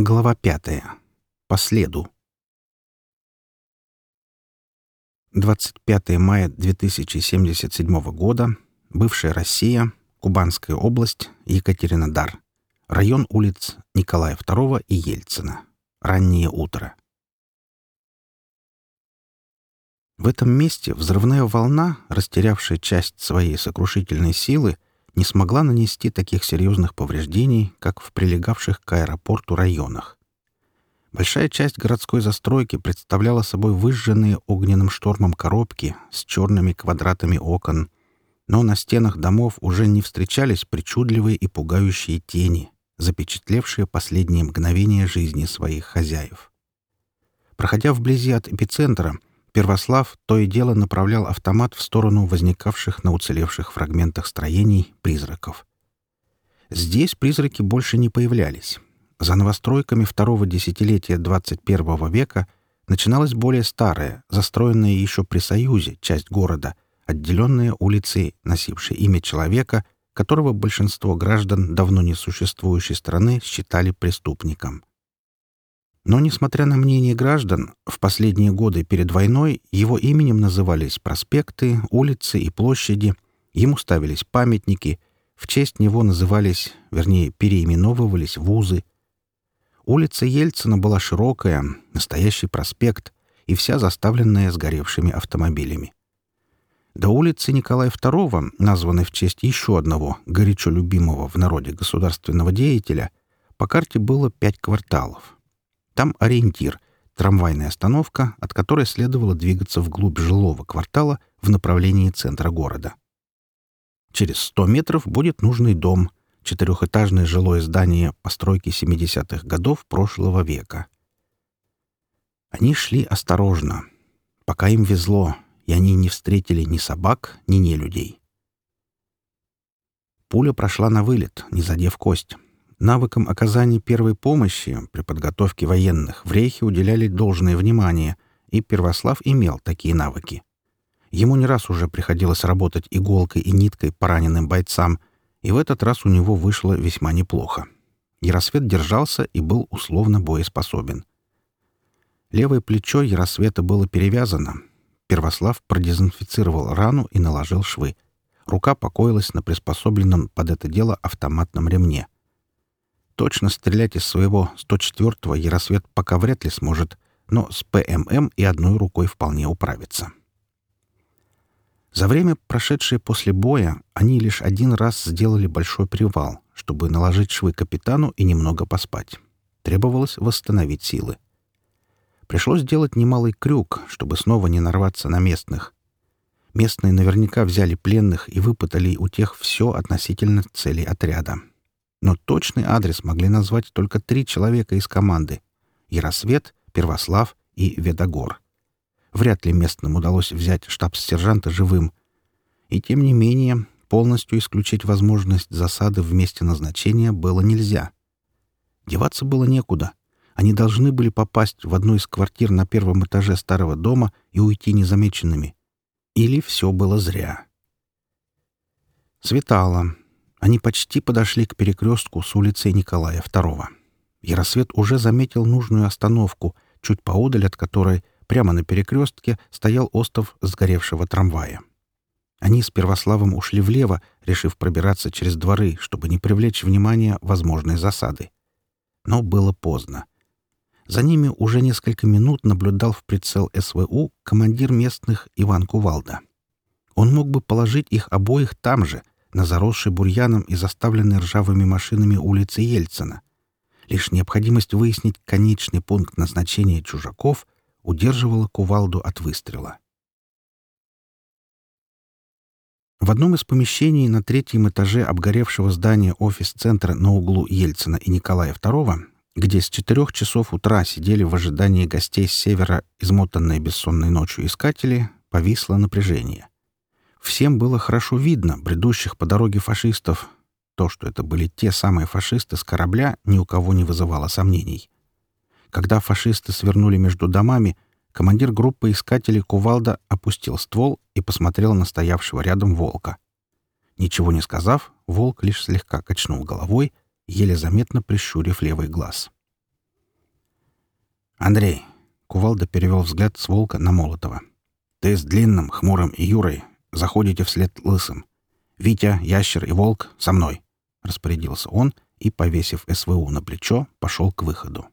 Глава пятая. По следу. 25 мая 2077 года. Бывшая Россия, Кубанская область, Екатеринодар. Район улиц Николая II и Ельцина. Раннее утро. В этом месте взрывная волна, растерявшая часть своей сокрушительной силы, не смогла нанести таких серьезных повреждений, как в прилегавших к аэропорту районах. Большая часть городской застройки представляла собой выжженные огненным штормом коробки с черными квадратами окон, но на стенах домов уже не встречались причудливые и пугающие тени, запечатлевшие последние мгновения жизни своих хозяев. Проходя вблизи от эпицентра, Первослав то и дело направлял автомат в сторону возникавших на уцелевших фрагментах строений призраков. Здесь призраки больше не появлялись. За новостройками второго десятилетия 21 века начиналась более старая, застроенная еще при Союзе, часть города, отделенная улицей, носившей имя человека, которого большинство граждан давно несуществующей страны считали преступником. Но, несмотря на мнение граждан, в последние годы перед войной его именем назывались проспекты, улицы и площади, ему ставились памятники, в честь него назывались, вернее, переименовывались вузы. Улица Ельцина была широкая, настоящий проспект, и вся заставленная сгоревшими автомобилями. До улицы Николая II, названной в честь еще одного, горячо любимого в народе государственного деятеля, по карте было пять кварталов — там ориентир — трамвайная остановка, от которой следовало двигаться вглубь жилого квартала в направлении центра города. Через 100 метров будет нужный дом, четырехэтажное жилое здание постройки 70-х годов прошлого века. Они шли осторожно. Пока им везло, и они не встретили ни собак, ни нелюдей. Пуля прошла на вылет, не задев кость. Навыкам оказания первой помощи при подготовке военных в Рейхе уделяли должное внимание, и Первослав имел такие навыки. Ему не раз уже приходилось работать иголкой и ниткой пораненым бойцам, и в этот раз у него вышло весьма неплохо. Яросвет держался и был условно боеспособен. Левое плечо Яросвета было перевязано. Первослав продезинфицировал рану и наложил швы. Рука покоилась на приспособленном под это дело автоматном ремне — Точно стрелять из своего 104-го Яросвет пока вряд ли сможет, но с ПММ и одной рукой вполне управится. За время, прошедшее после боя, они лишь один раз сделали большой привал, чтобы наложить швы капитану и немного поспать. Требовалось восстановить силы. Пришлось сделать немалый крюк, чтобы снова не нарваться на местных. Местные наверняка взяли пленных и выпытали у тех все относительно целей отряда но точный адрес могли назвать только три человека из команды — Яросвет, Первослав и Ведогор. Вряд ли местным удалось взять штаб сержанта живым. И тем не менее, полностью исключить возможность засады в месте назначения было нельзя. Деваться было некуда. Они должны были попасть в одну из квартир на первом этаже старого дома и уйти незамеченными. Или все было зря. Светало. Они почти подошли к перекрестку с улицей Николая II. Яросвет уже заметил нужную остановку, чуть поодаль от которой, прямо на перекрестке, стоял остов сгоревшего трамвая. Они с Первославом ушли влево, решив пробираться через дворы, чтобы не привлечь внимание возможной засады. Но было поздно. За ними уже несколько минут наблюдал в прицел СВУ командир местных Иван Кувалда. Он мог бы положить их обоих там же — на заросшей бурьяном и заставленной ржавыми машинами улице Ельцина. Лишь необходимость выяснить конечный пункт назначения чужаков удерживала кувалду от выстрела. В одном из помещений на третьем этаже обгоревшего здания офис-центра на углу Ельцина и Николая II, где с четырех часов утра сидели в ожидании гостей с севера измотанные бессонной ночью искатели, повисло напряжение — всем было хорошо видно бредущих по дороге фашистов. То, что это были те самые фашисты с корабля, ни у кого не вызывало сомнений. Когда фашисты свернули между домами, командир группы искателей Кувалда опустил ствол и посмотрел на стоявшего рядом волка. Ничего не сказав, волк лишь слегка качнул головой, еле заметно прищурив левый глаз. «Андрей!» — Кувалда перевел взгляд с волка на Молотова. «Ты с длинным, хмурым и Юрой Заходите вслед лысым. Витя, ящер и волк со мной, — распорядился он и, повесив СВУ на плечо, пошел к выходу.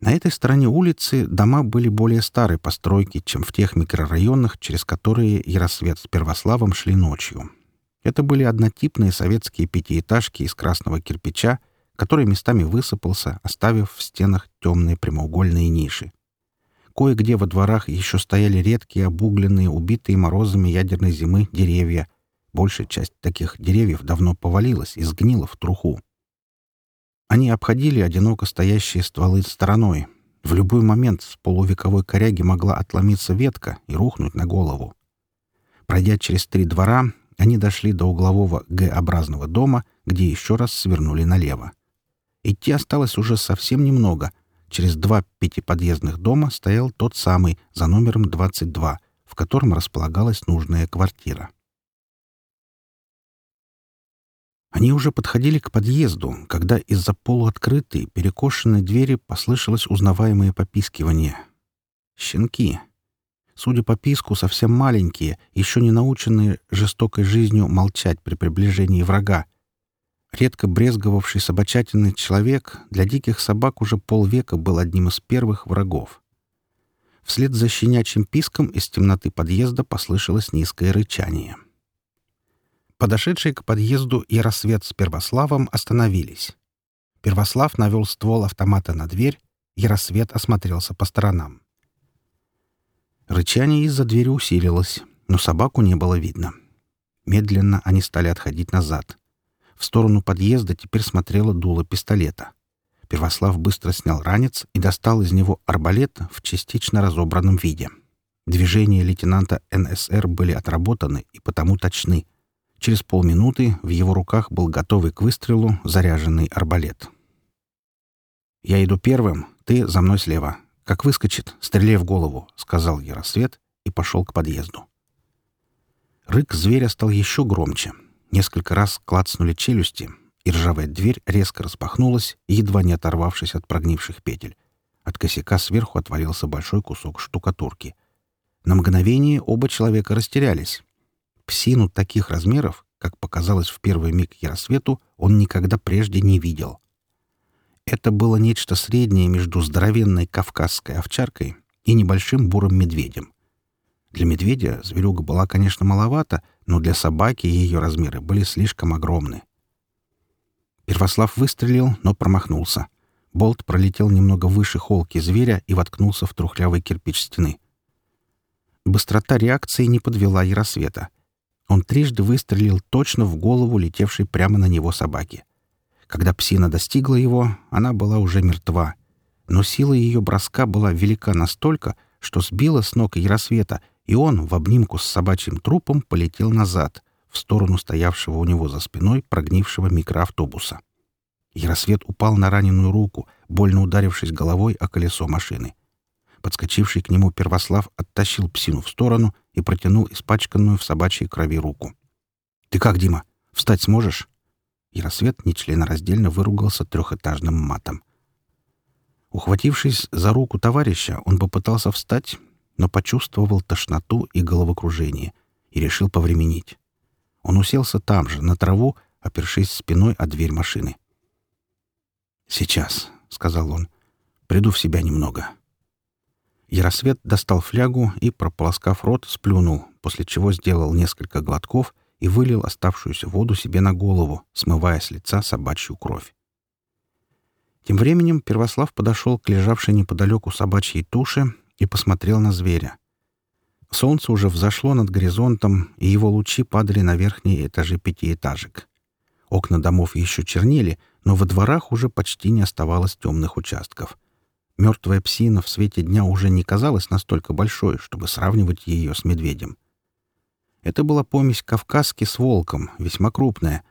На этой стороне улицы дома были более старые постройки, чем в тех микрорайонах, через которые Яросвет с Первославом шли ночью. Это были однотипные советские пятиэтажки из красного кирпича, который местами высыпался, оставив в стенах темные прямоугольные ниши. Кое-где во дворах еще стояли редкие обугленные, убитые морозами ядерной зимы деревья. Большая часть таких деревьев давно повалилась и сгнила в труху. Они обходили одиноко стоящие стволы стороной. В любой момент с полувековой коряги могла отломиться ветка и рухнуть на голову. Пройдя через три двора, они дошли до углового Г-образного дома, где еще раз свернули налево. Идти осталось уже совсем немного, Через два пятиподъездных дома стоял тот самый, за номером 22, в котором располагалась нужная квартира. Они уже подходили к подъезду, когда из-за полуоткрытой, перекошенной двери послышалось узнаваемое попискивание. Щенки. Судя по писку, совсем маленькие, еще не наученные жестокой жизнью молчать при приближении врага — Редко брезговавший собачатиной человек для диких собак уже полвека был одним из первых врагов. Вслед за щенячьим писком из темноты подъезда послышалось низкое рычание. Подошедшие к подъезду Яросвет с Первославом остановились. Первослав навел ствол автомата на дверь, Яросвет осмотрелся по сторонам. Рычание из-за двери усилилось, но собаку не было видно. Медленно они стали отходить назад — в сторону подъезда теперь смотрела дуло пистолета. Первослав быстро снял ранец и достал из него арбалет в частично разобранном виде. Движения лейтенанта НСР были отработаны и потому точны. Через полминуты в его руках был готовый к выстрелу заряженный арбалет. «Я иду первым, ты за мной слева. Как выскочит, стреляй в голову», — сказал Яросвет и пошел к подъезду. Рык зверя стал еще громче — Несколько раз клацнули челюсти, и ржавая дверь резко распахнулась, едва не оторвавшись от прогнивших петель. От косяка сверху отвалился большой кусок штукатурки. На мгновение оба человека растерялись. Псину таких размеров, как показалось в первый миг Яросвету, он никогда прежде не видел. Это было нечто среднее между здоровенной кавказской овчаркой и небольшим бурым медведем — для медведя зверюга была, конечно, маловата, но для собаки ее размеры были слишком огромны. Первослав выстрелил, но промахнулся. Болт пролетел немного выше холки зверя и воткнулся в трухлявый кирпич стены. Быстрота реакции не подвела Яросвета. Он трижды выстрелил точно в голову летевшей прямо на него собаки. Когда псина достигла его, она была уже мертва. Но сила ее броска была велика настолько, что сбила с ног Яросвета и он в обнимку с собачьим трупом полетел назад, в сторону стоявшего у него за спиной прогнившего микроавтобуса. Яросвет упал на раненую руку, больно ударившись головой о колесо машины. Подскочивший к нему Первослав оттащил псину в сторону и протянул испачканную в собачьей крови руку. «Ты как, Дима? Встать сможешь?» Яросвет нечленораздельно выругался трехэтажным матом. Ухватившись за руку товарища, он попытался встать, но почувствовал тошноту и головокружение и решил повременить. Он уселся там же, на траву, опершись спиной о дверь машины. «Сейчас», — сказал он, — «приду в себя немного». Яросвет достал флягу и, прополоскав рот, сплюнул, после чего сделал несколько глотков и вылил оставшуюся воду себе на голову, смывая с лица собачью кровь. Тем временем Первослав подошел к лежавшей неподалеку собачьей туше и посмотрел на зверя. Солнце уже взошло над горизонтом, и его лучи падали на верхние этажи пятиэтажек. Окна домов еще чернели, но во дворах уже почти не оставалось темных участков. Мертвая псина в свете дня уже не казалась настолько большой, чтобы сравнивать ее с медведем. Это была помесь кавказки с волком, весьма крупная.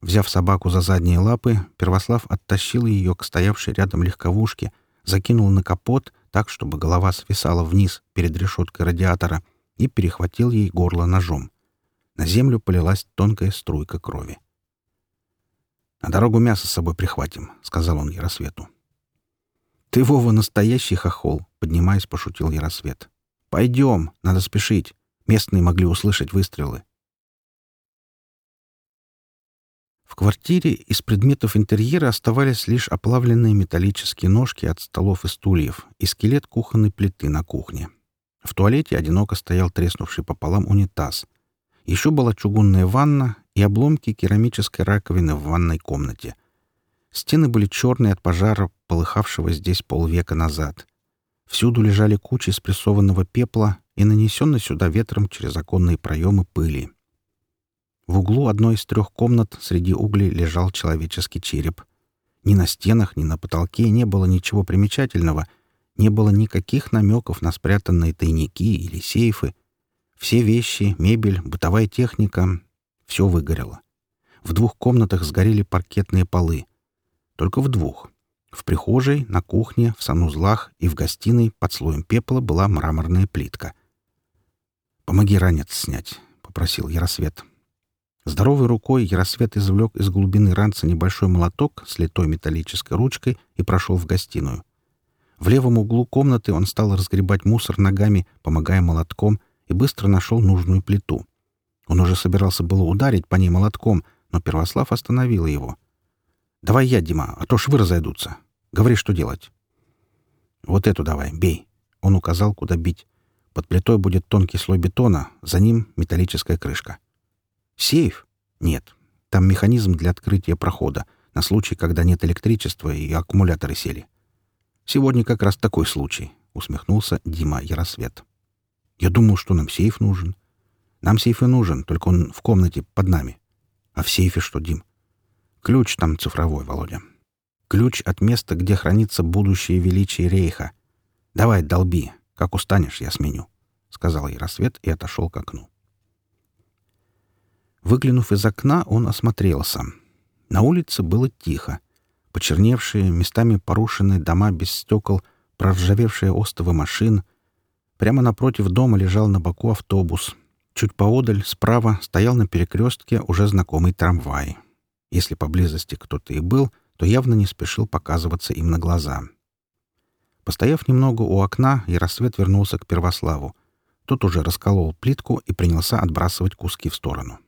Взяв собаку за задние лапы, Первослав оттащил ее к стоявшей рядом легковушке, закинул на капот так, чтобы голова свисала вниз перед решеткой радиатора, и перехватил ей горло ножом. На землю полилась тонкая струйка крови. «На дорогу мясо с собой прихватим», — сказал он Яросвету. «Ты, Вова, настоящий хохол», — поднимаясь, пошутил Яросвет. «Пойдем, надо спешить. Местные могли услышать выстрелы». В квартире из предметов интерьера оставались лишь оплавленные металлические ножки от столов и стульев и скелет кухонной плиты на кухне. В туалете одиноко стоял треснувший пополам унитаз. Еще была чугунная ванна и обломки керамической раковины в ванной комнате. Стены были черные от пожара, полыхавшего здесь полвека назад. Всюду лежали кучи спрессованного пепла и нанесенной сюда ветром через оконные проемы пыли. В углу одной из трех комнат среди углей лежал человеческий череп. Ни на стенах, ни на потолке не было ничего примечательного, не было никаких намеков на спрятанные тайники или сейфы. Все вещи, мебель, бытовая техника — все выгорело. В двух комнатах сгорели паркетные полы. Только в двух. В прихожей, на кухне, в санузлах и в гостиной под слоем пепла была мраморная плитка. «Помоги ранец снять», — попросил Яросвет. Здоровой рукой Яросвет извлек из глубины ранца небольшой молоток с литой металлической ручкой и прошел в гостиную. В левом углу комнаты он стал разгребать мусор ногами, помогая молотком, и быстро нашел нужную плиту. Он уже собирался было ударить по ней молотком, но Первослав остановил его. «Давай я, Дима, а то швы разойдутся. Говори, что делать». «Вот эту давай, бей». Он указал, куда бить. Под плитой будет тонкий слой бетона, за ним металлическая крышка. Сейф? Нет. Там механизм для открытия прохода, на случай, когда нет электричества и аккумуляторы сели. Сегодня как раз такой случай, — усмехнулся Дима Яросвет. Я думал, что нам сейф нужен. Нам сейф и нужен, только он в комнате под нами. А в сейфе что, Дим? Ключ там цифровой, Володя. Ключ от места, где хранится будущее величие Рейха. Давай, долби. Как устанешь, я сменю, — сказал Яросвет и отошел к окну. Выглянув из окна, он осмотрелся. На улице было тихо. Почерневшие, местами порушенные дома без стекол, проржавевшие остовы машин. Прямо напротив дома лежал на боку автобус. Чуть поодаль, справа, стоял на перекрестке уже знакомый трамвай. Если поблизости кто-то и был, то явно не спешил показываться им на глаза. Постояв немного у окна, и рассвет вернулся к Первославу. Тот уже расколол плитку и принялся отбрасывать куски в сторону. —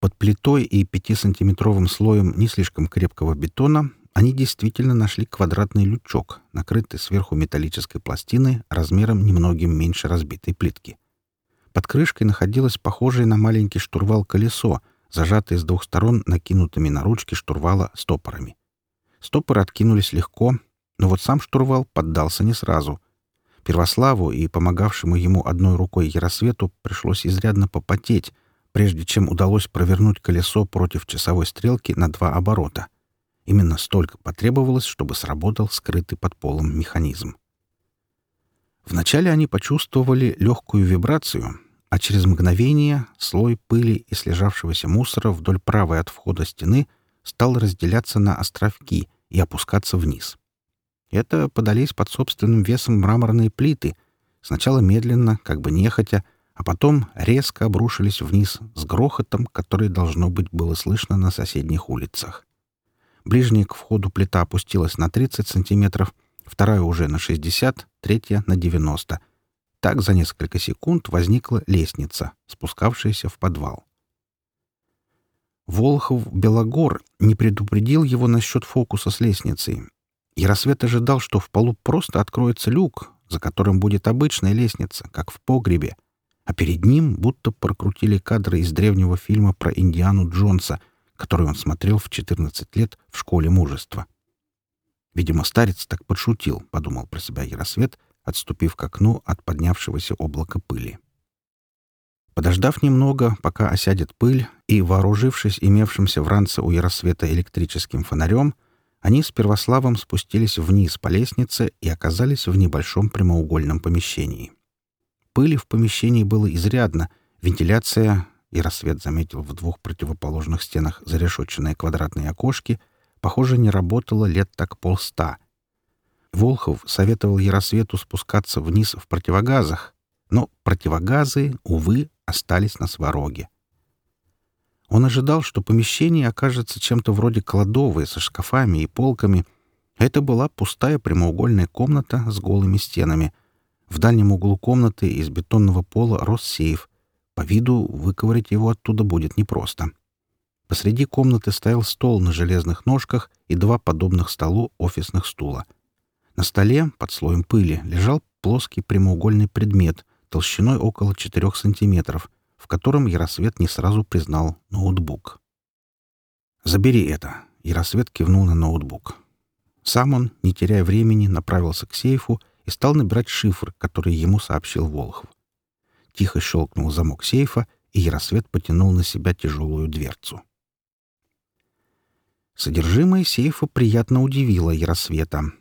под плитой и пятисантиметровым слоем не слишком крепкого бетона они действительно нашли квадратный лючок, накрытый сверху металлической пластиной размером немногим меньше разбитой плитки. Под крышкой находилось похожее на маленький штурвал колесо, зажатое с двух сторон накинутыми на ручки штурвала стопорами. Стопоры откинулись легко, но вот сам штурвал поддался не сразу. Первославу и помогавшему ему одной рукой Яросвету пришлось изрядно попотеть, прежде чем удалось провернуть колесо против часовой стрелки на два оборота. Именно столько потребовалось, чтобы сработал скрытый под полом механизм. Вначале они почувствовали легкую вибрацию, а через мгновение слой пыли и слежавшегося мусора вдоль правой от входа стены стал разделяться на островки и опускаться вниз. Это подались под собственным весом мраморные плиты, сначала медленно, как бы нехотя, а потом резко обрушились вниз с грохотом, который должно быть было слышно на соседних улицах. Ближняя к входу плита опустилась на 30 сантиметров, вторая уже на 60, третья — на 90. Так за несколько секунд возникла лестница, спускавшаяся в подвал. Волхов-Белогор не предупредил его насчет фокуса с лестницей. Яросвет ожидал, что в полу просто откроется люк, за которым будет обычная лестница, как в погребе — а перед ним будто прокрутили кадры из древнего фильма про Индиану Джонса, который он смотрел в 14 лет в школе мужества. Видимо, старец так подшутил, подумал про себя Яросвет, отступив к окну от поднявшегося облака пыли. Подождав немного, пока осядет пыль, и, вооружившись имевшимся в ранце у Яросвета электрическим фонарем, они с Первославом спустились вниз по лестнице и оказались в небольшом прямоугольном помещении. Пыли в помещении было изрядно, вентиляция, и рассвет заметил в двух противоположных стенах зарешоченные квадратные окошки, похоже, не работала лет так полста. Волхов советовал Яросвету спускаться вниз в противогазах, но противогазы, увы, остались на свароге. Он ожидал, что помещение окажется чем-то вроде кладовой со шкафами и полками. Это была пустая прямоугольная комната с голыми стенами. В дальнем углу комнаты из бетонного пола рос сейф. По виду выковырять его оттуда будет непросто. Посреди комнаты стоял стол на железных ножках и два подобных столу офисных стула. На столе, под слоем пыли, лежал плоский прямоугольный предмет толщиной около 4 сантиметров, в котором Яросвет не сразу признал ноутбук. «Забери это», — Яросвет кивнул на ноутбук. Сам он, не теряя времени, направился к сейфу и стал набирать шифр, который ему сообщил Волхов. Тихо щелкнул замок сейфа, и Яросвет потянул на себя тяжелую дверцу. Содержимое сейфа приятно удивило Яросвета.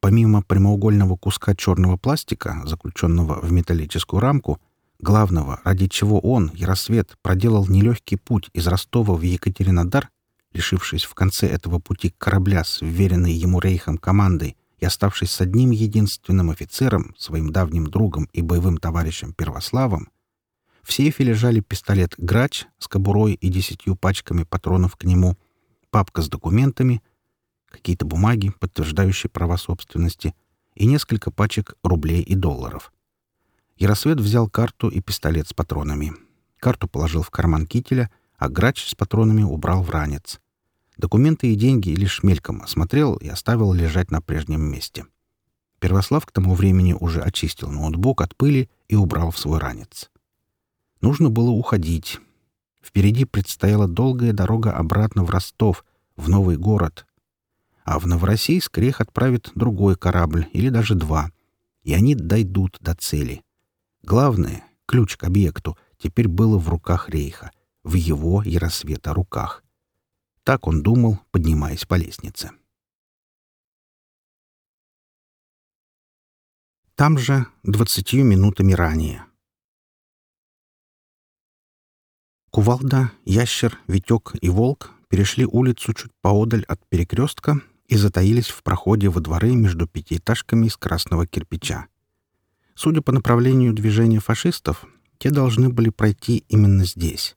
Помимо прямоугольного куска черного пластика, заключенного в металлическую рамку, главного, ради чего он, Яросвет, проделал нелегкий путь из Ростова в Екатеринодар, лишившись в конце этого пути корабля с вверенной ему рейхом командой, и, оставшись с одним единственным офицером, своим давним другом и боевым товарищем Первославом, в сейфе лежали пистолет «Грач» с кобурой и десятью пачками патронов к нему, папка с документами, какие-то бумаги, подтверждающие права собственности, и несколько пачек рублей и долларов. Яросвет взял карту и пистолет с патронами. Карту положил в карман кителя, а «Грач» с патронами убрал в ранец — Документы и деньги лишь мельком осмотрел и оставил лежать на прежнем месте. Первослав к тому времени уже очистил ноутбук от пыли и убрал в свой ранец. Нужно было уходить. Впереди предстояла долгая дорога обратно в Ростов, в новый город. А в Новороссийск Рех отправит другой корабль или даже два. И они дойдут до цели. Главное, ключ к объекту, теперь было в руках Рейха, в его и рассвета руках — так он думал, поднимаясь по лестнице. Там же, двадцатью минутами ранее. Кувалда, Ящер, Витек и Волк перешли улицу чуть поодаль от перекрестка и затаились в проходе во дворы между пятиэтажками из красного кирпича. Судя по направлению движения фашистов, те должны были пройти именно здесь.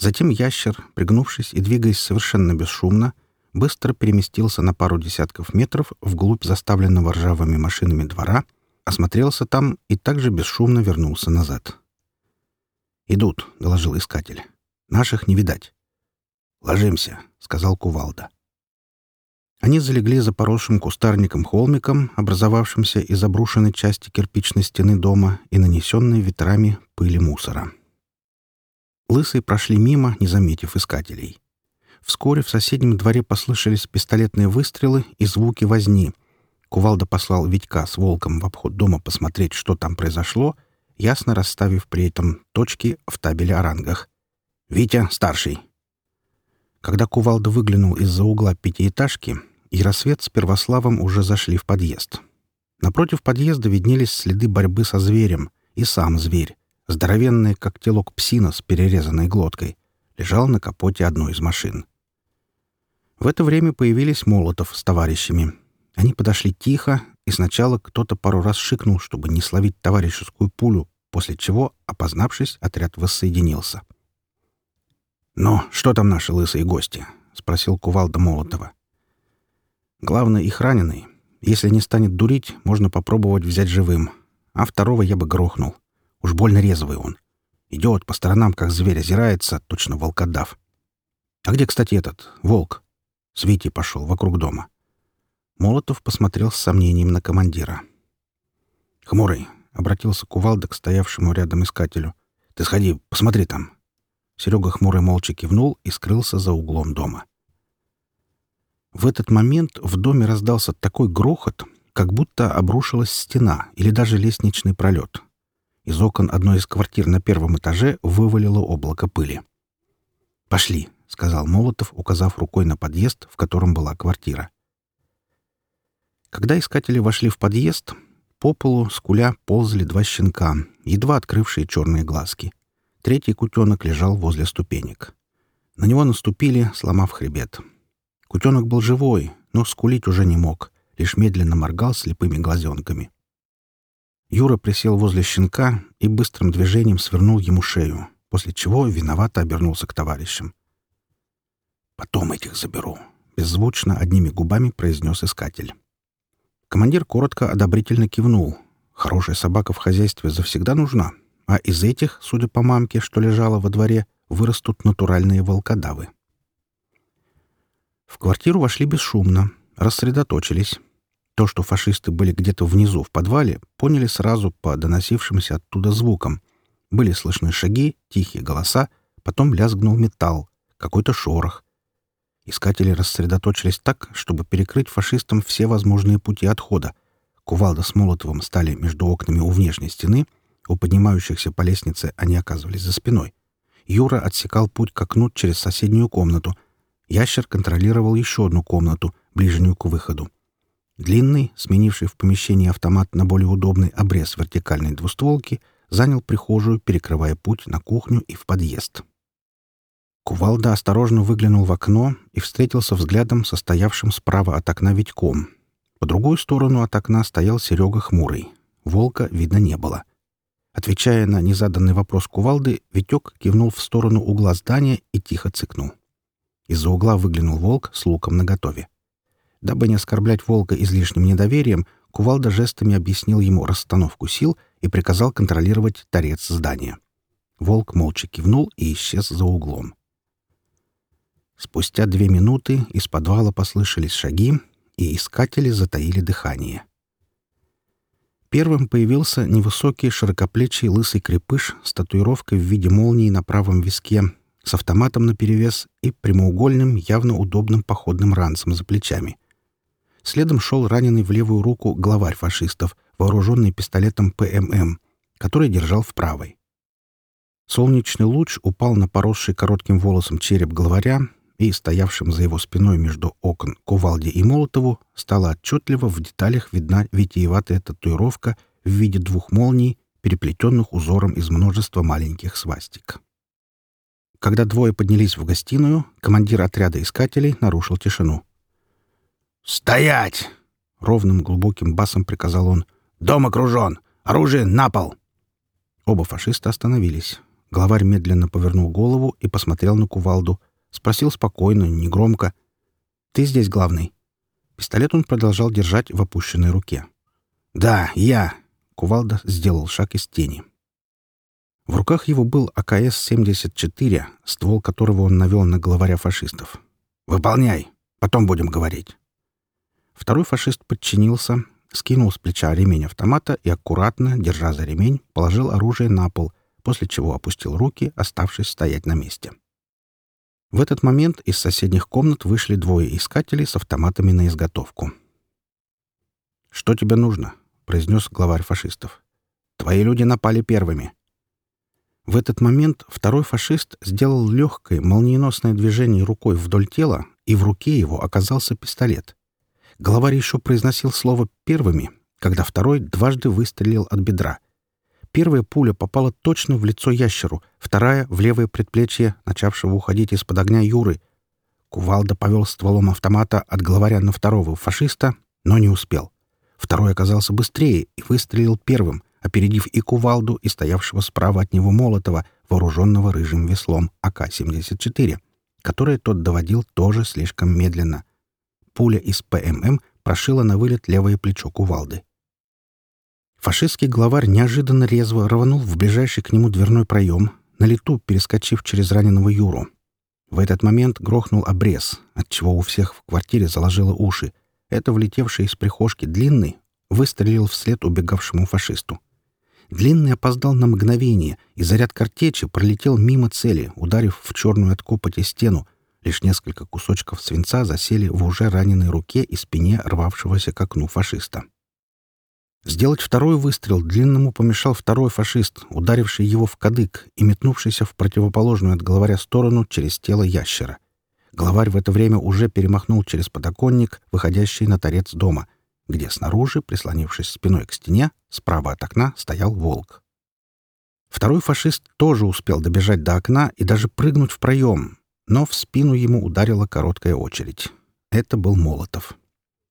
Затем ящер, пригнувшись и двигаясь совершенно бесшумно, быстро переместился на пару десятков метров вглубь заставленного ржавыми машинами двора, осмотрелся там и также бесшумно вернулся назад. «Идут», — доложил искатель. «Наших не видать». «Ложимся», — сказал кувалда. Они залегли за поросшим кустарником-холмиком, образовавшимся из обрушенной части кирпичной стены дома и нанесенной ветрами пыли мусора. Лысые прошли мимо, не заметив искателей. Вскоре в соседнем дворе послышались пистолетные выстрелы и звуки возни. Кувалда послал Витька с волком в обход дома посмотреть, что там произошло, ясно расставив при этом точки в табеле о рангах. «Витя — старший!» Когда Кувалда выглянул из-за угла пятиэтажки, Яросвет с Первославом уже зашли в подъезд. Напротив подъезда виднелись следы борьбы со зверем и сам зверь, Здоровенный как телок псина с перерезанной глоткой, лежал на капоте одной из машин. В это время появились Молотов с товарищами. Они подошли тихо, и сначала кто-то пару раз шикнул, чтобы не словить товарищескую пулю, после чего, опознавшись, отряд воссоединился. Но что там наши лысые гости?» — спросил кувалда Молотова. «Главное, их раненый. Если не станет дурить, можно попробовать взять живым. А второго я бы грохнул. Уж больно резвый он. Идет по сторонам, как зверь озирается, точно волкодав. А где, кстати, этот, волк? С Витей пошел вокруг дома. Молотов посмотрел с сомнением на командира. «Хмурый», — обратился кувалда к стоявшему рядом искателю. «Ты сходи, посмотри там». Серега хмурый молча кивнул и скрылся за углом дома. В этот момент в доме раздался такой грохот, как будто обрушилась стена или даже лестничный пролет — из окон одной из квартир на первом этаже вывалило облако пыли. «Пошли», — сказал Молотов, указав рукой на подъезд, в котором была квартира. Когда искатели вошли в подъезд, по полу, скуля, ползли два щенка, едва открывшие черные глазки. Третий кутенок лежал возле ступенек. На него наступили, сломав хребет. Кутенок был живой, но скулить уже не мог, лишь медленно моргал слепыми глазенками. Юра присел возле щенка и быстрым движением свернул ему шею, после чего виновато обернулся к товарищам. «Потом этих заберу», — беззвучно одними губами произнес искатель. Командир коротко одобрительно кивнул. «Хорошая собака в хозяйстве завсегда нужна, а из этих, судя по мамке, что лежала во дворе, вырастут натуральные волкодавы». В квартиру вошли бесшумно, рассредоточились. То, что фашисты были где-то внизу, в подвале, поняли сразу по доносившимся оттуда звукам. Были слышны шаги, тихие голоса, потом лязгнул металл, какой-то шорох. Искатели рассредоточились так, чтобы перекрыть фашистам все возможные пути отхода. Кувалда с Молотовым стали между окнами у внешней стены, у поднимающихся по лестнице они оказывались за спиной. Юра отсекал путь к окну через соседнюю комнату. Ящер контролировал еще одну комнату, ближнюю к выходу. Длинный, сменивший в помещении автомат на более удобный обрез вертикальной двустволки, занял прихожую, перекрывая путь на кухню и в подъезд. Кувалда осторожно выглянул в окно и встретился взглядом со стоявшим справа от окна Витьком. По другую сторону от окна стоял Серега Хмурый. Волка видно не было. Отвечая на незаданный вопрос кувалды, Витек кивнул в сторону угла здания и тихо цыкнул. Из-за угла выглянул волк с луком наготове. Дабы не оскорблять волка излишним недоверием, кувалда жестами объяснил ему расстановку сил и приказал контролировать торец здания. Волк молча кивнул и исчез за углом. Спустя две минуты из подвала послышались шаги, и искатели затаили дыхание. Первым появился невысокий широкоплечий лысый крепыш с татуировкой в виде молнии на правом виске, с автоматом наперевес и прямоугольным, явно удобным походным ранцем за плечами — Следом шел раненый в левую руку главарь фашистов, вооруженный пистолетом ПММ, который держал в правой. Солнечный луч упал на поросший коротким волосом череп главаря, и стоявшим за его спиной между окон Кувалде и Молотову стала отчетливо в деталях видна витиеватая татуировка в виде двух молний, переплетенных узором из множества маленьких свастик. Когда двое поднялись в гостиную, командир отряда искателей нарушил тишину — «Стоять!» — ровным глубоким басом приказал он. «Дом окружен! Оружие на пол!» Оба фашиста остановились. Главарь медленно повернул голову и посмотрел на кувалду. Спросил спокойно, негромко. «Ты здесь главный?» Пистолет он продолжал держать в опущенной руке. «Да, я!» — кувалда сделал шаг из тени. В руках его был АКС-74, ствол которого он навел на главаря фашистов. «Выполняй! Потом будем говорить!» Второй фашист подчинился, скинул с плеча ремень автомата и аккуратно, держа за ремень, положил оружие на пол, после чего опустил руки, оставшись стоять на месте. В этот момент из соседних комнат вышли двое искателей с автоматами на изготовку. «Что тебе нужно?» — произнес главарь фашистов. «Твои люди напали первыми». В этот момент второй фашист сделал легкое, молниеносное движение рукой вдоль тела, и в руке его оказался пистолет. Главарь еще произносил слово «первыми», когда второй дважды выстрелил от бедра. Первая пуля попала точно в лицо ящеру, вторая — в левое предплечье, начавшего уходить из-под огня Юры. Кувалда повел стволом автомата от главаря на второго фашиста, но не успел. Второй оказался быстрее и выстрелил первым, опередив и кувалду, и стоявшего справа от него Молотова, вооруженного рыжим веслом АК-74, которое тот доводил тоже слишком медленно. Пуля из ПММ прошила на вылет левое плечо кувалды. Фашистский главарь неожиданно резво рванул в ближайший к нему дверной проем, на лету перескочив через раненого Юру. В этот момент грохнул обрез, отчего у всех в квартире заложило уши. Это влетевший из прихожки длинный выстрелил вслед убегавшему фашисту. Длинный опоздал на мгновение, и заряд картечи пролетел мимо цели, ударив в черную от копоти стену, Лишь несколько кусочков свинца засели в уже раненой руке и спине рвавшегося к окну фашиста. Сделать второй выстрел длинному помешал второй фашист, ударивший его в кадык и метнувшийся в противоположную от главаря сторону через тело ящера. Главарь в это время уже перемахнул через подоконник, выходящий на торец дома, где снаружи, прислонившись спиной к стене, справа от окна стоял волк. Второй фашист тоже успел добежать до окна и даже прыгнуть в проем, но в спину ему ударила короткая очередь. Это был Молотов.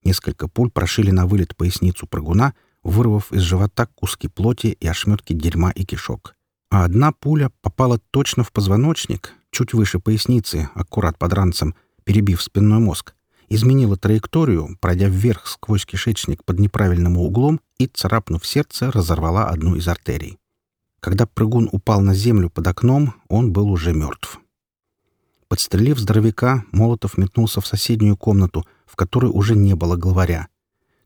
Несколько пуль прошили на вылет поясницу прыгуна, вырвав из живота куски плоти и ошметки дерьма и кишок. А одна пуля попала точно в позвоночник, чуть выше поясницы, аккурат под ранцем, перебив спинной мозг, изменила траекторию, пройдя вверх сквозь кишечник под неправильным углом и, царапнув сердце, разорвала одну из артерий. Когда прыгун упал на землю под окном, он был уже мертв. Подстрелив здоровяка, Молотов метнулся в соседнюю комнату, в которой уже не было главаря.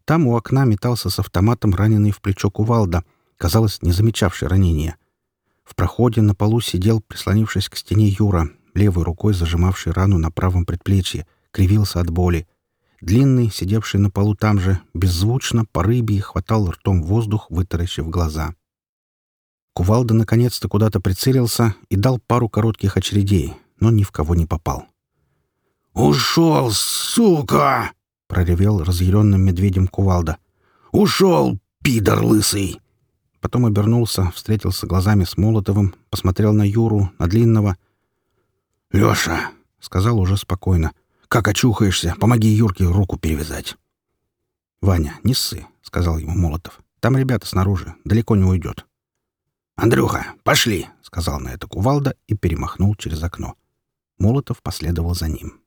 Там у окна метался с автоматом раненый в плечо кувалда, казалось, не замечавший ранения. В проходе на полу сидел, прислонившись к стене Юра, левой рукой зажимавший рану на правом предплечье, кривился от боли. Длинный, сидевший на полу там же, беззвучно, по рыбе хватал ртом воздух, вытаращив глаза. Кувалда наконец-то куда-то прицелился и дал пару коротких очередей, но ни в кого не попал. «Ушел, сука!» — проревел разъяренным медведем кувалда. «Ушел, пидор лысый!» Потом обернулся, встретился глазами с Молотовым, посмотрел на Юру, на Длинного. «Леша!» — сказал уже спокойно. «Как очухаешься? Помоги Юрке руку перевязать!» «Ваня, не ссы!» — сказал ему Молотов. «Там ребята снаружи, далеко не уйдет». «Андрюха, пошли!» — сказал на это кувалда и перемахнул через окно. — Молотов последовал за ним.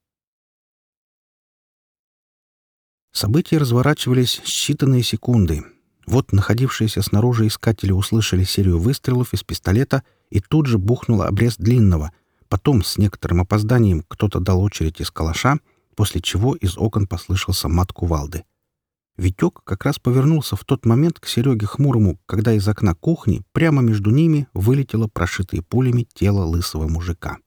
События разворачивались считанные секунды. Вот находившиеся снаружи искатели услышали серию выстрелов из пистолета, и тут же бухнул обрез длинного. Потом с некоторым опозданием кто-то дал очередь из калаша, после чего из окон послышался мат кувалды. Витек как раз повернулся в тот момент к Сереге Хмурому, когда из окна кухни прямо между ними вылетело прошитое пулями тело лысого мужика.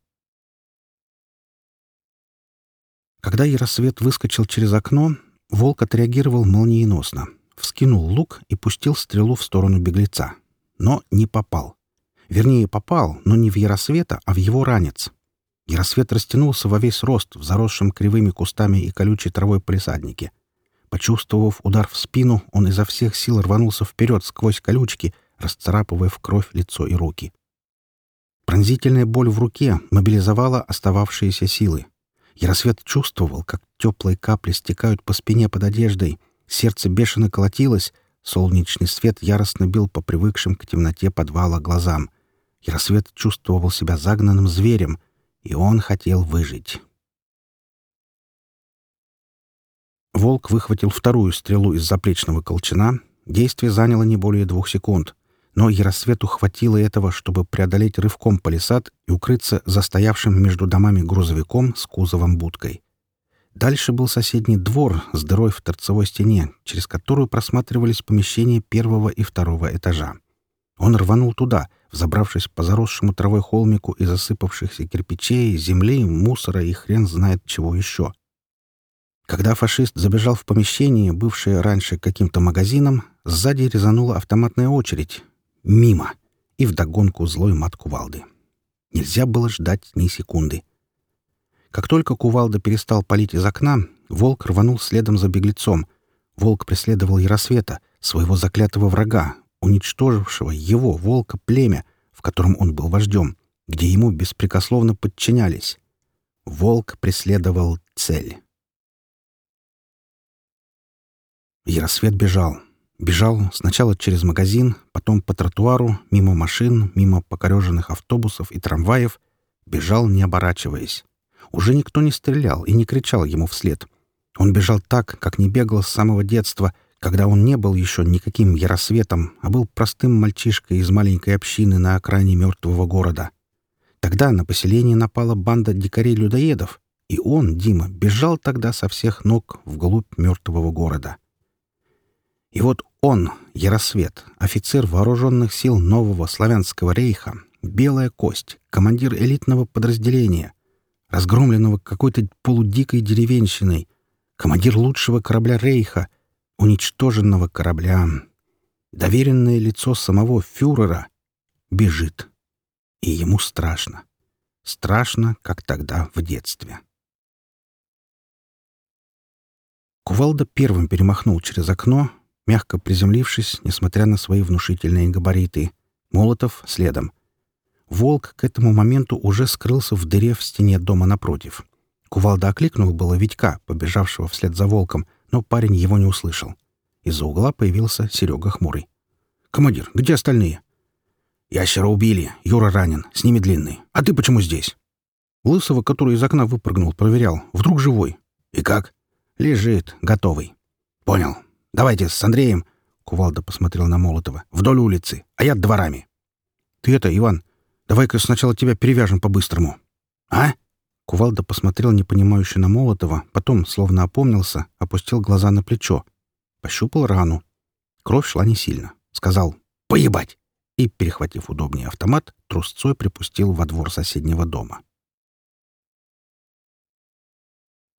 Когда Яросвет выскочил через окно, волк отреагировал молниеносно, вскинул лук и пустил стрелу в сторону беглеца. Но не попал. Вернее, попал, но не в Яросвета, а в его ранец. Яросвет растянулся во весь рост в заросшем кривыми кустами и колючей травой палисаднике. Почувствовав удар в спину, он изо всех сил рванулся вперед сквозь колючки, расцарапывая в кровь лицо и руки. Пронзительная боль в руке мобилизовала остававшиеся силы. Яросвет чувствовал, как теплые капли стекают по спине под одеждой. Сердце бешено колотилось. Солнечный свет яростно бил по привыкшим к темноте подвала глазам. Яросвет чувствовал себя загнанным зверем, и он хотел выжить. Волк выхватил вторую стрелу из заплечного колчана. Действие заняло не более двух секунд но яросвету хватило этого, чтобы преодолеть рывком палисад и укрыться за стоявшим между домами грузовиком с кузовом-будкой. Дальше был соседний двор с дырой в торцевой стене, через которую просматривались помещения первого и второго этажа. Он рванул туда, взобравшись по заросшему травой холмику из засыпавшихся кирпичей, земли, мусора и хрен знает чего еще. Когда фашист забежал в помещение, бывшее раньше каким-то магазином, сзади резанула автоматная очередь, Мимо. И вдогонку злой мат кувалды. Нельзя было ждать ни секунды. Как только кувалда перестал палить из окна, волк рванул следом за беглецом. Волк преследовал Яросвета, своего заклятого врага, уничтожившего его, волка, племя, в котором он был вождем, где ему беспрекословно подчинялись. Волк преследовал цель. Яросвет бежал. Бежал сначала через магазин, потом по тротуару, мимо машин, мимо покореженных автобусов и трамваев. Бежал, не оборачиваясь. Уже никто не стрелял и не кричал ему вслед. Он бежал так, как не бегал с самого детства, когда он не был еще никаким яросветом, а был простым мальчишкой из маленькой общины на окраине мертвого города. Тогда на поселение напала банда дикарей-людоедов, и он, Дима, бежал тогда со всех ног вглубь мертвого города. — и вот он, Яросвет, офицер вооруженных сил нового славянского рейха, белая кость, командир элитного подразделения, разгромленного какой-то полудикой деревенщиной, командир лучшего корабля рейха, уничтоженного корабля, доверенное лицо самого фюрера, бежит. И ему страшно. Страшно, как тогда в детстве. Кувалда первым перемахнул через окно, мягко приземлившись, несмотря на свои внушительные габариты. Молотов следом. Волк к этому моменту уже скрылся в дыре в стене дома напротив. Кувалда окликнул было Витька, побежавшего вслед за волком, но парень его не услышал. Из-за угла появился Серега Хмурый. «Командир, где остальные?» «Ящера убили, Юра ранен, с ними длинный. А ты почему здесь?» Лысого, который из окна выпрыгнул, проверял. Вдруг живой. «И как?» «Лежит, готовый». «Понял. Давайте с Андреем...» Кувалда посмотрел на Молотова. «Вдоль улицы, а я дворами». «Ты это, Иван, давай-ка сначала тебя перевяжем по-быстрому». «А?» Кувалда посмотрел непонимающе на Молотова, потом, словно опомнился, опустил глаза на плечо. Пощупал рану. Кровь шла не сильно. Сказал «Поебать!» и, перехватив удобнее автомат, трусцой припустил во двор соседнего дома.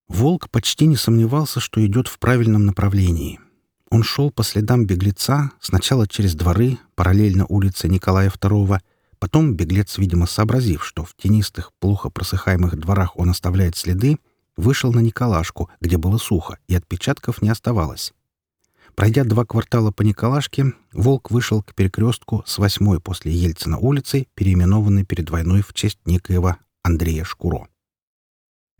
Волк почти не сомневался, что идет в правильном направлении — он шел по следам беглеца сначала через дворы, параллельно улице Николая II, потом беглец, видимо, сообразив, что в тенистых, плохо просыхаемых дворах он оставляет следы, вышел на Николашку, где было сухо, и отпечатков не оставалось. Пройдя два квартала по Николашке, Волк вышел к перекрестку с восьмой после Ельцина улицей, переименованной перед войной в честь некоего Андрея Шкуро.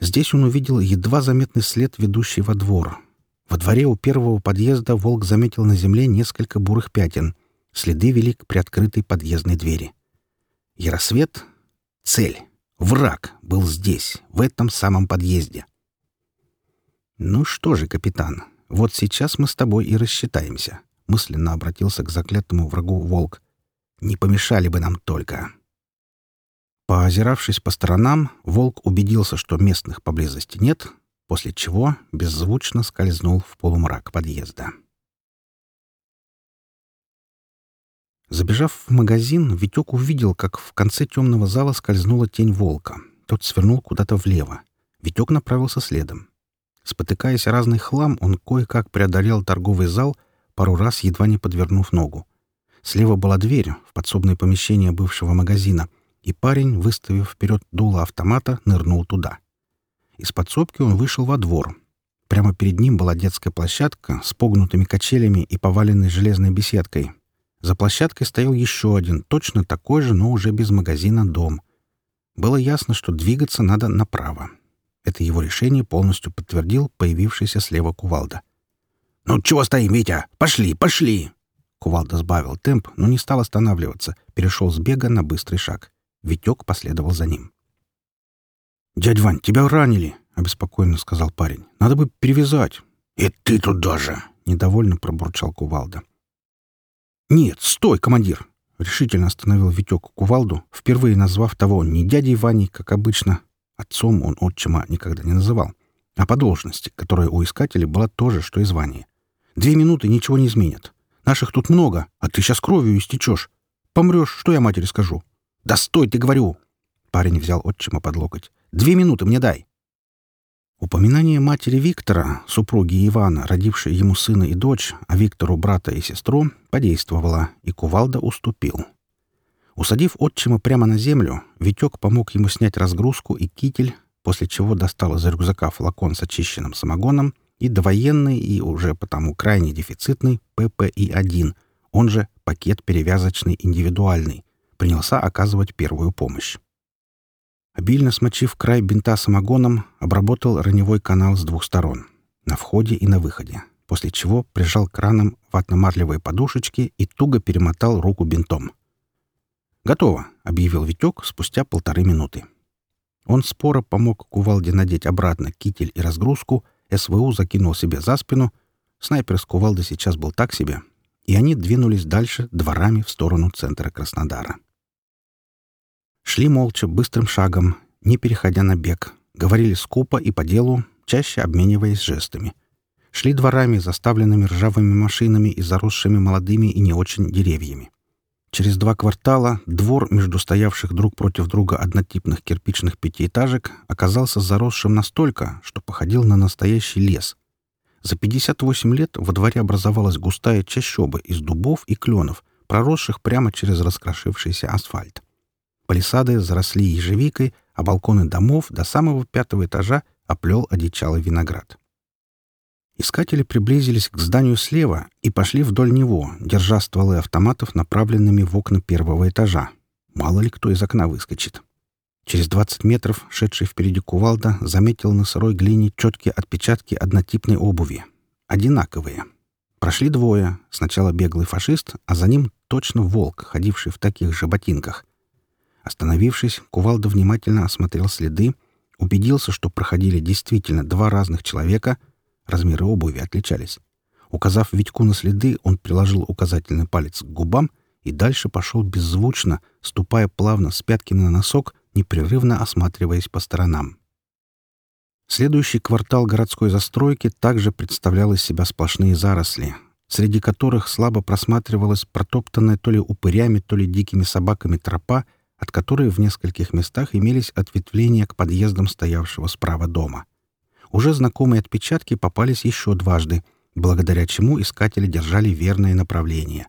Здесь он увидел едва заметный след, ведущий во двор — во дворе у первого подъезда волк заметил на земле несколько бурых пятен. Следы вели к приоткрытой подъездной двери. Яросвет — цель, враг, был здесь, в этом самом подъезде. «Ну что же, капитан, вот сейчас мы с тобой и рассчитаемся», — мысленно обратился к заклятому врагу волк. «Не помешали бы нам только». Поозиравшись по сторонам, волк убедился, что местных поблизости нет, после чего беззвучно скользнул в полумрак подъезда. Забежав в магазин, Витек увидел, как в конце темного зала скользнула тень волка. Тот свернул куда-то влево. Витек направился следом. Спотыкаясь о разный хлам, он кое-как преодолел торговый зал, пару раз едва не подвернув ногу. Слева была дверь в подсобное помещение бывшего магазина, и парень, выставив вперед дуло автомата, нырнул туда — из подсобки он вышел во двор. Прямо перед ним была детская площадка с погнутыми качелями и поваленной железной беседкой. За площадкой стоял еще один, точно такой же, но уже без магазина, дом. Было ясно, что двигаться надо направо. Это его решение полностью подтвердил появившийся слева кувалда. «Ну чего стоим, Витя? Пошли, пошли!» Кувалда сбавил темп, но не стал останавливаться, перешел с бега на быстрый шаг. Витек последовал за ним. «Дядь Вань, тебя ранили!» — обеспокоенно сказал парень. «Надо бы перевязать!» «И ты туда же!» — недовольно пробурчал Кувалда. «Нет, стой, командир!» — решительно остановил Витек Кувалду, впервые назвав того не дядей Ваней, как обычно. Отцом он отчима никогда не называл. А по должности, которая у искателя была тоже, что и звание. «Две минуты ничего не изменят. Наших тут много, а ты сейчас кровью истечешь. Помрешь, что я матери скажу?» «Да стой, ты говорю!» Парень взял отчима под локоть. Две минуты мне дай». Упоминание матери Виктора, супруги Ивана, родившей ему сына и дочь, а Виктору брата и сестру, подействовало, и кувалда уступил. Усадив отчима прямо на землю, Витек помог ему снять разгрузку и китель, после чего достал из рюкзака флакон с очищенным самогоном и довоенный и уже потому крайне дефицитный ППИ-1, он же пакет перевязочный индивидуальный, принялся оказывать первую помощь. Обильно смочив край бинта самогоном, обработал раневой канал с двух сторон, на входе и на выходе, после чего прижал краном ватно-марлевые подушечки и туго перемотал руку бинтом. «Готово», — объявил Витек спустя полторы минуты. Он споро помог кувалде надеть обратно китель и разгрузку, СВУ закинул себе за спину, снайпер с кувалды сейчас был так себе, и они двинулись дальше дворами в сторону центра Краснодара. Шли молча, быстрым шагом, не переходя на бег. Говорили скупо и по делу, чаще обмениваясь жестами. Шли дворами, заставленными ржавыми машинами и заросшими молодыми и не очень деревьями. Через два квартала двор между стоявших друг против друга однотипных кирпичных пятиэтажек оказался заросшим настолько, что походил на настоящий лес. За 58 лет во дворе образовалась густая чащоба из дубов и кленов, проросших прямо через раскрошившийся асфальт. Палисады заросли ежевикой, а балконы домов до самого пятого этажа оплел одичалый виноград. Искатели приблизились к зданию слева и пошли вдоль него, держа стволы автоматов направленными в окна первого этажа. Мало ли кто из окна выскочит. Через 20 метров шедший впереди кувалда заметил на сырой глине четкие отпечатки однотипной обуви. Одинаковые. Прошли двое. Сначала беглый фашист, а за ним точно волк, ходивший в таких же ботинках. Остановившись, Кувалда внимательно осмотрел следы, убедился, что проходили действительно два разных человека, размеры обуви отличались. Указав Витьку на следы, он приложил указательный палец к губам и дальше пошел беззвучно, ступая плавно с пятки на носок, непрерывно осматриваясь по сторонам. Следующий квартал городской застройки также представлял из себя сплошные заросли, среди которых слабо просматривалась протоптанная то ли упырями, то ли дикими собаками тропа — от которой в нескольких местах имелись ответвления к подъездам стоявшего справа дома. Уже знакомые отпечатки попались еще дважды, благодаря чему искатели держали верное направление.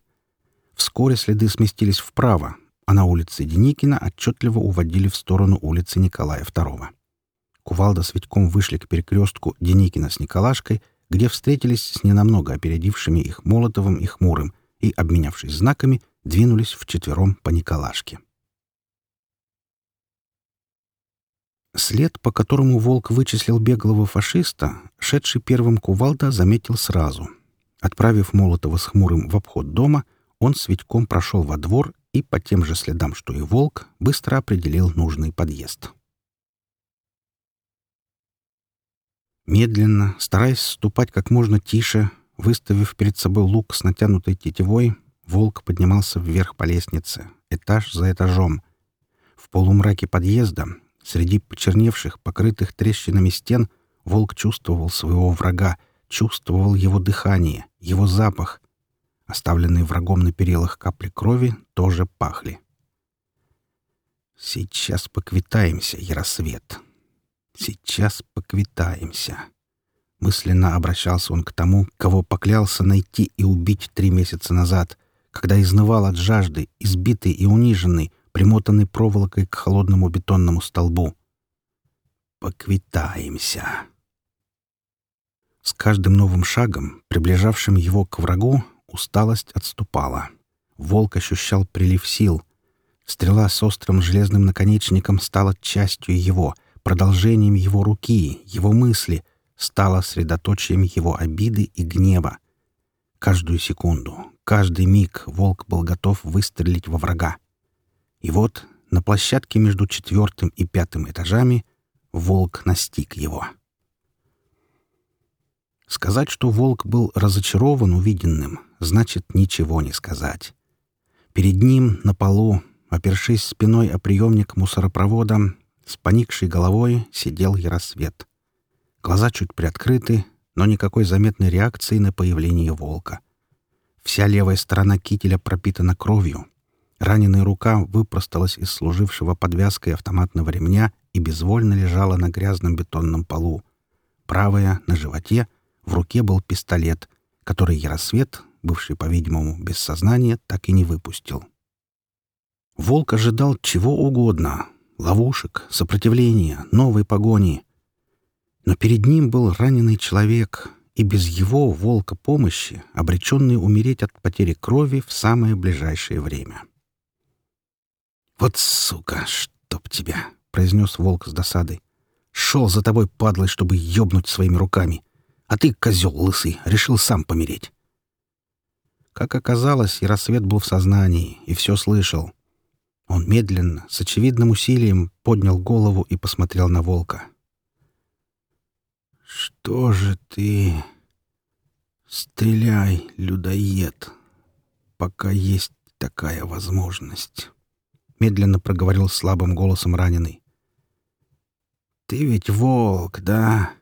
Вскоре следы сместились вправо, а на улице Деникина отчетливо уводили в сторону улицы Николая II. Кувалда с Витьком вышли к перекрестку Деникина с Николашкой, где встретились с ненамного опередившими их Молотовым и Хмурым и, обменявшись знаками, двинулись вчетвером по Николашке. След, по которому волк вычислил беглого фашиста, шедший первым кувалда заметил сразу. Отправив Молотова с Хмурым в обход дома, он с Витьком прошел во двор и по тем же следам, что и волк, быстро определил нужный подъезд. Медленно, стараясь ступать как можно тише, выставив перед собой лук с натянутой тетивой, волк поднимался вверх по лестнице, этаж за этажом. В полумраке подъезда Среди почерневших, покрытых трещинами стен, волк чувствовал своего врага, чувствовал его дыхание, его запах. Оставленные врагом на перилах капли крови тоже пахли. «Сейчас поквитаемся, Яросвет. Сейчас поквитаемся». Мысленно обращался он к тому, кого поклялся найти и убить три месяца назад, когда изнывал от жажды, избитый и униженный, примотанный проволокой к холодному бетонному столбу. «Поквитаемся!» С каждым новым шагом, приближавшим его к врагу, усталость отступала. Волк ощущал прилив сил. Стрела с острым железным наконечником стала частью его, продолжением его руки, его мысли, стала средоточием его обиды и гнева. Каждую секунду, каждый миг волк был готов выстрелить во врага. И вот на площадке между четвертым и пятым этажами волк настиг его. Сказать, что волк был разочарован увиденным, значит ничего не сказать. Перед ним, на полу, опершись спиной о приемник мусоропровода, с поникшей головой сидел Яросвет. Глаза чуть приоткрыты, но никакой заметной реакции на появление волка. Вся левая сторона кителя пропитана кровью, Раненая рука выпросталась из служившего подвязкой автоматного ремня и безвольно лежала на грязном бетонном полу. Правая — на животе, в руке был пистолет, который Яросвет, бывший, по-видимому, без сознания, так и не выпустил. Волк ожидал чего угодно — ловушек, сопротивления, новой погони. Но перед ним был раненый человек, и без его, волка, помощи, обреченный умереть от потери крови в самое ближайшее время. — «Вот сука, чтоб тебя!» — произнес волк с досадой. «Шел за тобой, падлой, чтобы ёбнуть своими руками. А ты, козел лысый, решил сам помереть». Как оказалось, и рассвет был в сознании и все слышал. Он медленно, с очевидным усилием, поднял голову и посмотрел на волка. «Что же ты...» «Стреляй, людоед, пока есть такая возможность» медленно проговорил слабым голосом раненый. «Ты ведь волк, да?»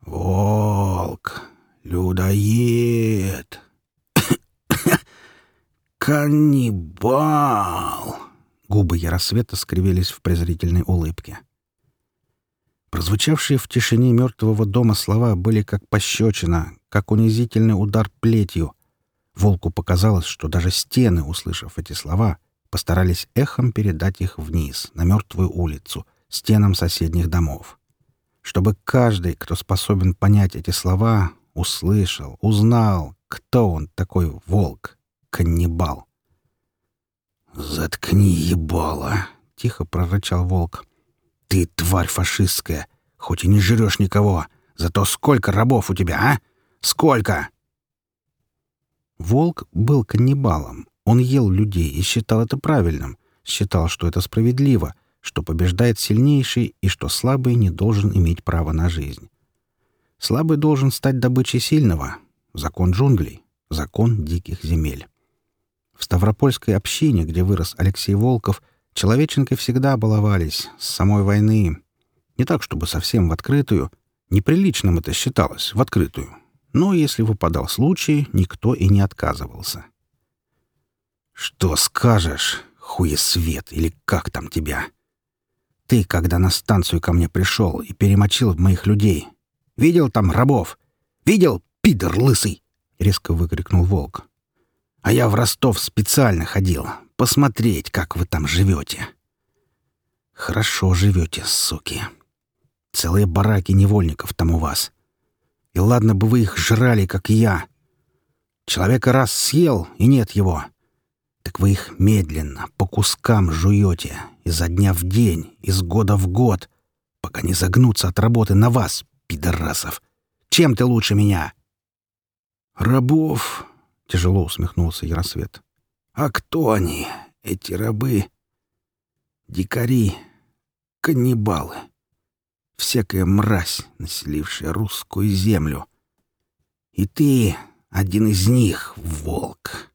«Волк! Людоед! Каннибал!» Губы Яросвета скривились в презрительной улыбке. Прозвучавшие в тишине мертвого дома слова были как пощечина, как унизительный удар плетью. Волку показалось, что даже стены, услышав эти слова, — постарались эхом передать их вниз, на мертвую улицу, стенам соседних домов. Чтобы каждый, кто способен понять эти слова, услышал, узнал, кто он такой волк, каннибал. «Заткни ебало!» — тихо прорычал волк. «Ты тварь фашистская, хоть и не жрешь никого, зато сколько рабов у тебя, а? Сколько?» Волк был каннибалом, он ел людей и считал это правильным, считал, что это справедливо, что побеждает сильнейший и что слабый не должен иметь права на жизнь. Слабый должен стать добычей сильного. Закон джунглей, закон диких земель. В Ставропольской общине, где вырос Алексей Волков, человеченкой всегда баловались, с самой войны. Не так, чтобы совсем в открытую. Неприличным это считалось, в открытую. Но если выпадал случай, никто и не отказывался. «Что скажешь, хуесвет, или как там тебя? Ты, когда на станцию ко мне пришел и перемочил моих людей, видел там рабов? Видел, пидор лысый?» — резко выкрикнул волк. «А я в Ростов специально ходил, посмотреть, как вы там живете». «Хорошо живете, суки. Целые бараки невольников там у вас. И ладно бы вы их жрали, как я. Человека раз съел, и нет его». Так вы их медленно, по кускам жуете, изо дня в день, из года в год, пока не загнутся от работы на вас, пидорасов. Чем ты лучше меня?» «Рабов!» — тяжело усмехнулся Яросвет. «А кто они, эти рабы? Дикари, каннибалы, всякая мразь, населившая русскую землю. И ты один из них, волк!»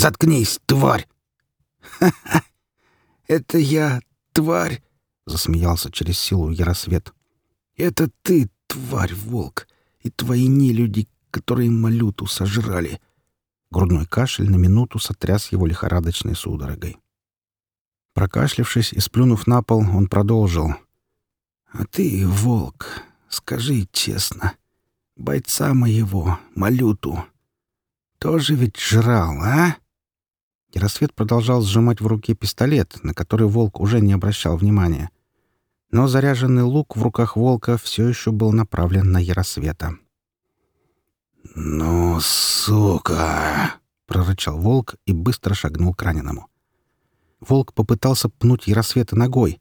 Заткнись, тварь!» «Ха-ха! Это я, тварь!» — засмеялся через силу Яросвет. «Это ты, тварь, волк, и твои нелюди, которые малюту сожрали!» Грудной кашель на минуту сотряс его лихорадочной судорогой. Прокашлявшись и сплюнув на пол, он продолжил. «А ты, волк, скажи честно, бойца моего, малюту, тоже ведь жрал, а?» Яросвет продолжал сжимать в руке пистолет, на который волк уже не обращал внимания. Но заряженный лук в руках волка все еще был направлен на Яросвета. «Ну, сука!» — прорычал волк и быстро шагнул к раненому. Волк попытался пнуть Яросвета ногой.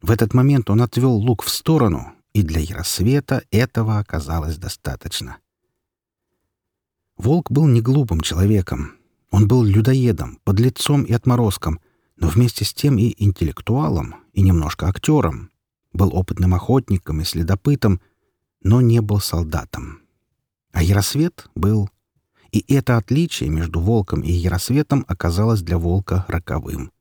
В этот момент он отвел лук в сторону, и для Яросвета этого оказалось достаточно. Волк был неглупым человеком, он был людоедом, подлецом и отморозком, но вместе с тем и интеллектуалом, и немножко актером. Был опытным охотником и следопытом, но не был солдатом. А Яросвет был. И это отличие между волком и Яросветом оказалось для волка роковым.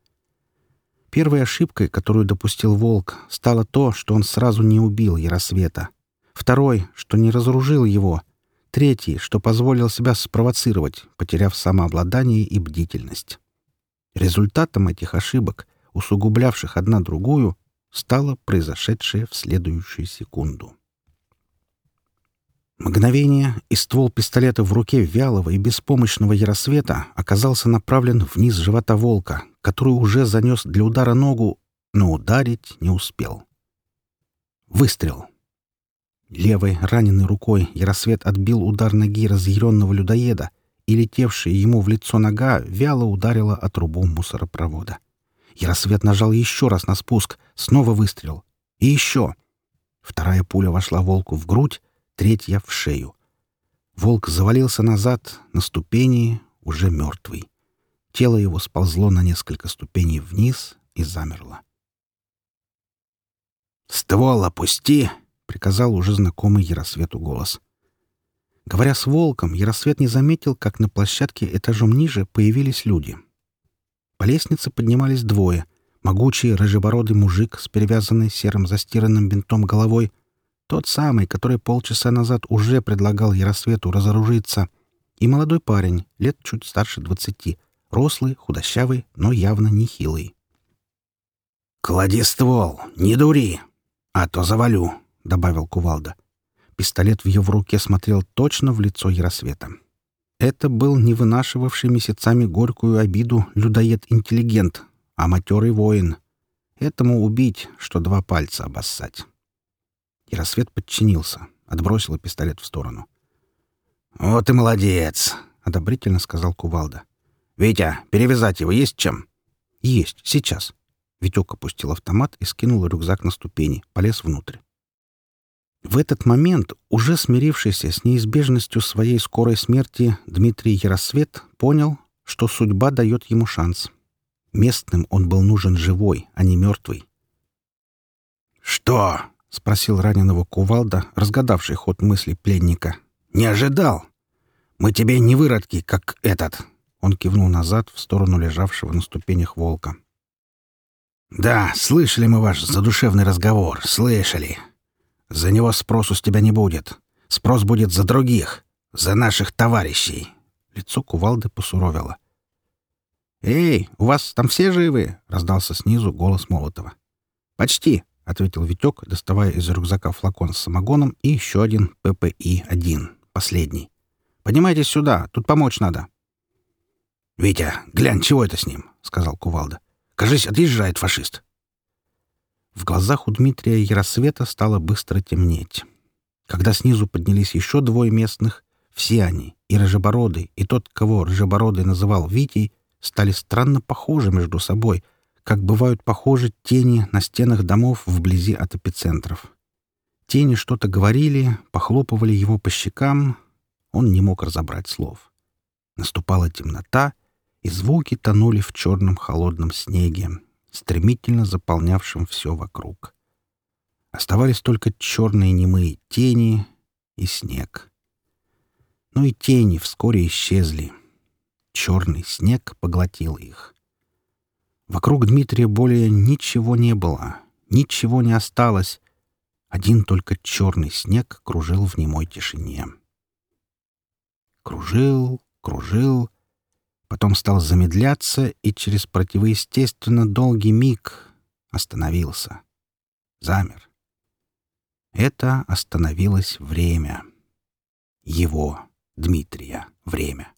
Первой ошибкой, которую допустил волк, стало то, что он сразу не убил Яросвета. Второй, что не разоружил его — третий, что позволил себя спровоцировать, потеряв самообладание и бдительность. Результатом этих ошибок, усугублявших одна другую, стало произошедшее в следующую секунду. Мгновение, и ствол пистолета в руке вялого и беспомощного яросвета оказался направлен вниз живота волка, который уже занес для удара ногу, но ударить не успел. Выстрел — Левой, раненой рукой, Яросвет отбил удар ноги разъяренного людоеда, и летевшая ему в лицо нога вяло ударила о трубу мусоропровода. Яросвет нажал еще раз на спуск, снова выстрел. И еще. Вторая пуля вошла волку в грудь, третья — в шею. Волк завалился назад, на ступени, уже мертвый. Тело его сползло на несколько ступеней вниз и замерло. «Ствол опусти!» — приказал уже знакомый Яросвету голос. Говоря с волком, Яросвет не заметил, как на площадке этажом ниже появились люди. По лестнице поднимались двое. Могучий рыжебородый мужик с перевязанной серым застиранным бинтом головой. Тот самый, который полчаса назад уже предлагал Яросвету разоружиться. И молодой парень, лет чуть старше двадцати. Рослый, худощавый, но явно нехилый. «Клади ствол, не дури, а то завалю», — добавил кувалда. Пистолет в его руке смотрел точно в лицо Яросвета. Это был не вынашивавший месяцами горькую обиду людоед-интеллигент, а матерый воин. Этому убить, что два пальца обоссать. Яросвет подчинился, отбросил пистолет в сторону. «Вот и молодец!» — одобрительно сказал кувалда. «Витя, перевязать его есть чем?» «Есть, сейчас». Витек опустил автомат и скинул рюкзак на ступени, полез внутрь. В этот момент, уже смирившийся с неизбежностью своей скорой смерти, Дмитрий Яросвет понял, что судьба дает ему шанс. Местным он был нужен живой, а не мертвый. «Что?» — спросил раненого кувалда, разгадавший ход мысли пленника. «Не ожидал! Мы тебе не выродки, как этот!» Он кивнул назад в сторону лежавшего на ступенях волка. «Да, слышали мы ваш задушевный разговор, слышали!» За него спросу с тебя не будет. Спрос будет за других, за наших товарищей. Лицо кувалды посуровило. «Эй, у вас там все живы?» — раздался снизу голос Молотова. «Почти», — ответил Витек, доставая из рюкзака флакон с самогоном и еще один ППИ-1, последний. «Поднимайтесь сюда, тут помочь надо». «Витя, глянь, чего это с ним?» — сказал Кувалда. «Кажись, отъезжает фашист». В глазах у Дмитрия Яросвета стало быстро темнеть. Когда снизу поднялись еще двое местных, все они, и Рожебородый, и тот, кого Рожебородый называл Витей, стали странно похожи между собой, как бывают похожи тени на стенах домов вблизи от эпицентров. Тени что-то говорили, похлопывали его по щекам. Он не мог разобрать слов. Наступала темнота, и звуки тонули в черном холодном снеге, стремительно заполнявшим все вокруг. Оставались только черные немые тени и снег. Но и тени вскоре исчезли. Черный снег поглотил их. Вокруг Дмитрия более ничего не было, ничего не осталось. Один только черный снег кружил в немой тишине. Кружил, кружил, потом стал замедляться и через противоестественно долгий миг остановился. Замер. Это остановилось время. Его, Дмитрия, время.